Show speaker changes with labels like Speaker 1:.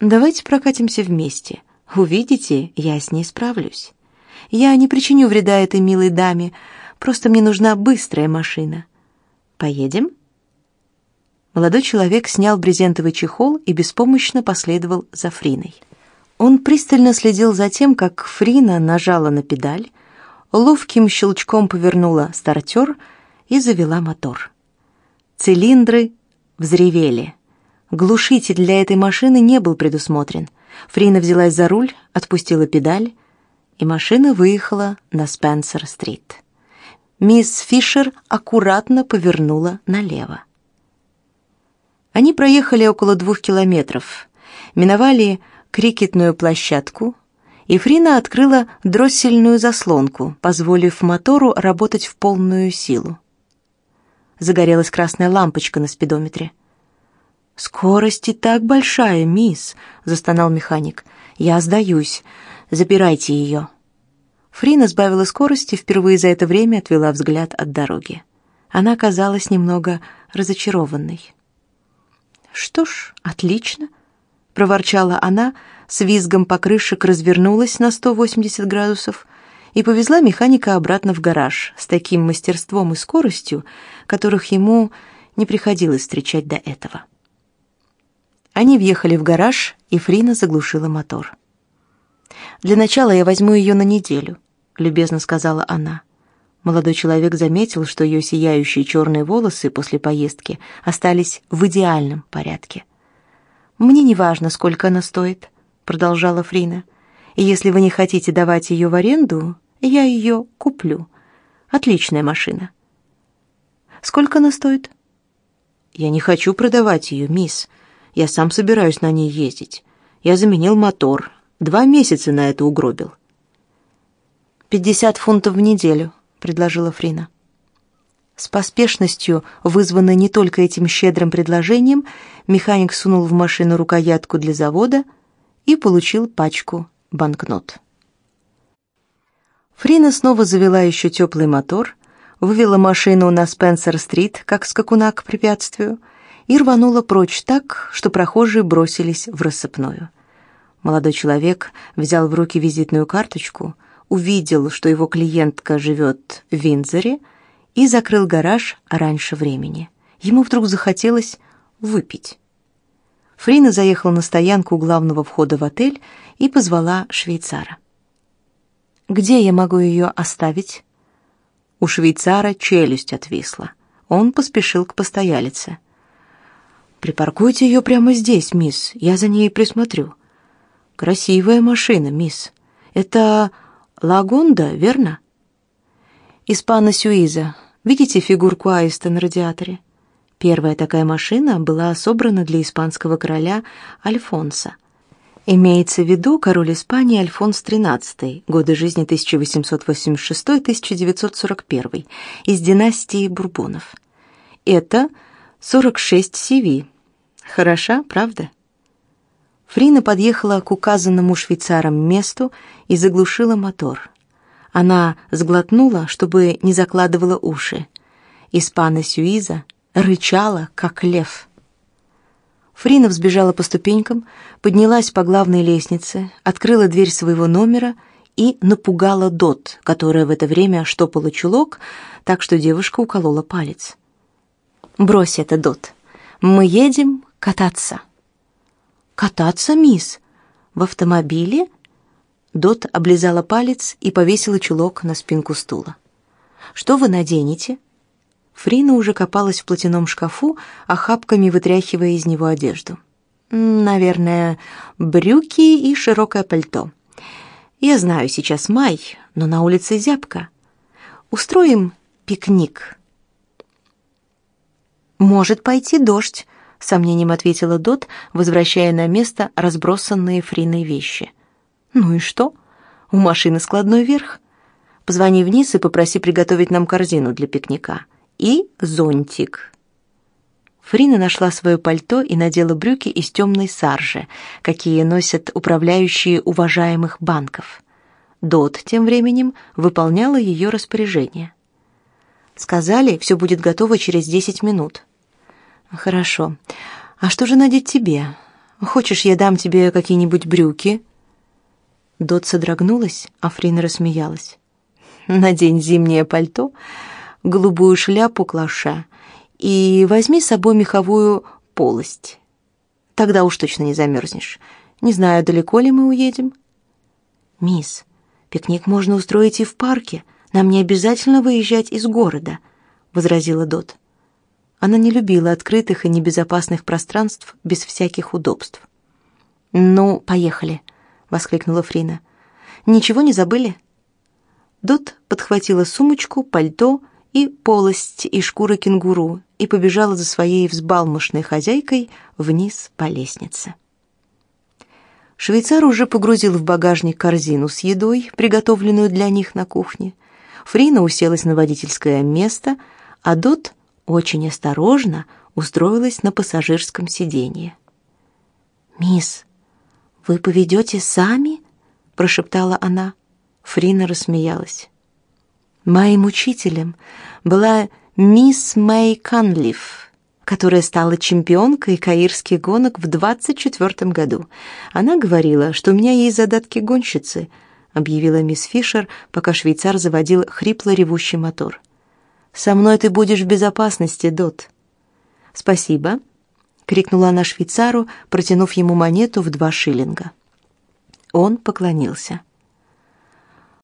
Speaker 1: Давайте прокатимся вместе. Увидите, я с ней справлюсь. Я не причиню вреда этой милой даме, просто мне нужна быстрая машина. Поедем?» Молодой человек снял брезентовый чехол и беспомощно последовал за Фриной. Он пристально следил за тем, как Фрина нажала на педаль, ловким щелчком повернула стартер и завела мотор. Цилиндры взревели. Глушитель для этой машины не был предусмотрен. Фрина взялась за руль, отпустила педаль, и машина выехала на Спенсер-стрит. Мисс Фишер аккуратно повернула налево. Они проехали около двух километров, миновали крикетную площадку, и Фрина открыла дроссельную заслонку, позволив мотору работать в полную силу. Загорелась красная лампочка на спидометре. «Скорость и так большая, мисс», — застонал механик. «Я сдаюсь. Запирайте ее». Фрина сбавила скорость и впервые за это время отвела взгляд от дороги. Она казалась немного разочарованной. «Что ж, отлично», — проворчала она, с визгом покрышек развернулась на 180 градусов и повезла механика обратно в гараж с таким мастерством и скоростью, которых ему не приходилось встречать до этого. Они въехали в гараж, и Фрина заглушила мотор. «Для начала я возьму ее на неделю», — любезно сказала она. Молодой человек заметил, что ее сияющие черные волосы после поездки остались в идеальном порядке. «Мне не важно, сколько она стоит», — продолжала Фрина. «И если вы не хотите давать ее в аренду, я ее куплю. Отличная машина». «Сколько она стоит?» «Я не хочу продавать ее, мисс. Я сам собираюсь на ней ездить. Я заменил мотор. Два месяца на это угробил. «Пятьдесят фунтов в неделю», — предложила Фрина. С поспешностью, вызванной не только этим щедрым предложением, механик сунул в машину рукоятку для завода и получил пачку банкнот. Фрина снова завела еще теплый мотор, вывела машину на Спенсер-стрит, как скакуна к препятствию — и рванула прочь так, что прохожие бросились в рассыпную. Молодой человек взял в руки визитную карточку, увидел, что его клиентка живет в Виндзоре, и закрыл гараж раньше времени. Ему вдруг захотелось выпить. Фрина заехала на стоянку у главного входа в отель и позвала швейцара. «Где я могу ее оставить?» У швейцара челюсть отвисла. Он поспешил к постоялице. Припаркуйте ее прямо здесь, мисс. Я за ней присмотрю. Красивая машина, мисс. Это Лагонда, верно? Испана Сюиза. Видите фигурку аиста на радиаторе? Первая такая машина была собрана для испанского короля Альфонса. Имеется в виду король Испании Альфонс XIII, годы жизни 1886-1941, из династии Бурбонов. Это 46 CV, Хороша, правда? Фрина подъехала к указанному швейцаром месту и заглушила мотор. Она сглотнула, чтобы не закладывала уши. Испана Сюиза рычала, как лев. Фрина взбежала по ступенькам, поднялась по главной лестнице, открыла дверь своего номера и напугала Дот, которая в это время штопала чулок, так что девушка уколола палец. «Брось это, Дот. Мы едем кататься. Кататься, мисс? В автомобиле? Дот облизала палец и повесила чулок на спинку стула. Что вы наденете? Фрина уже копалась в платяном шкафу, охапками вытряхивая из него одежду. Наверное, брюки и широкое пальто. Я знаю, сейчас май, но на улице зябко. Устроим пикник. Может пойти дождь, сомнением ответила Дот, возвращая на место разбросанные Фриной вещи. Ну и что? У машины складной верх. Позвони вниз и попроси приготовить нам корзину для пикника и зонтик. Фрина нашла свое пальто и надела брюки из темной саржи, какие носят управляющие уважаемых банков. Дот тем временем выполняла ее распоряжение. Сказали, все будет готово через десять минут. Хорошо. А что же надеть тебе? Хочешь, я дам тебе какие-нибудь брюки?» Дот содрогнулась, а Фрина рассмеялась. «Надень зимнее пальто, голубую шляпу клаша и возьми с собой меховую полость. Тогда уж точно не замерзнешь. Не знаю, далеко ли мы уедем». «Мисс, пикник можно устроить и в парке. Нам не обязательно выезжать из города», — возразила Дот. Она не любила открытых и небезопасных пространств без всяких удобств. «Ну, поехали», — воскликнула Фрина. «Ничего не забыли?» Дот подхватила сумочку, пальто и полость из шкуры кенгуру и побежала за своей взбалмошной хозяйкой вниз по лестнице. Швейцар уже погрузил в багажник корзину с едой, приготовленную для них на кухне. Фрина уселась на водительское место, а Дот очень осторожно устроилась на пассажирском сиденье. «Мисс, вы поведете сами?» — прошептала она. Фрина рассмеялась. Моим учителем была мисс Мэй Канлиф, которая стала чемпионкой каирских гонок в 24 году. Она говорила, что у меня есть задатки гонщицы, объявила мисс Фишер, пока швейцар заводил хрипло ревущий мотор. Со мной ты будешь в безопасности, Дот. Спасибо, крикнула она швейцару, протянув ему монету в два шиллинга. Он поклонился.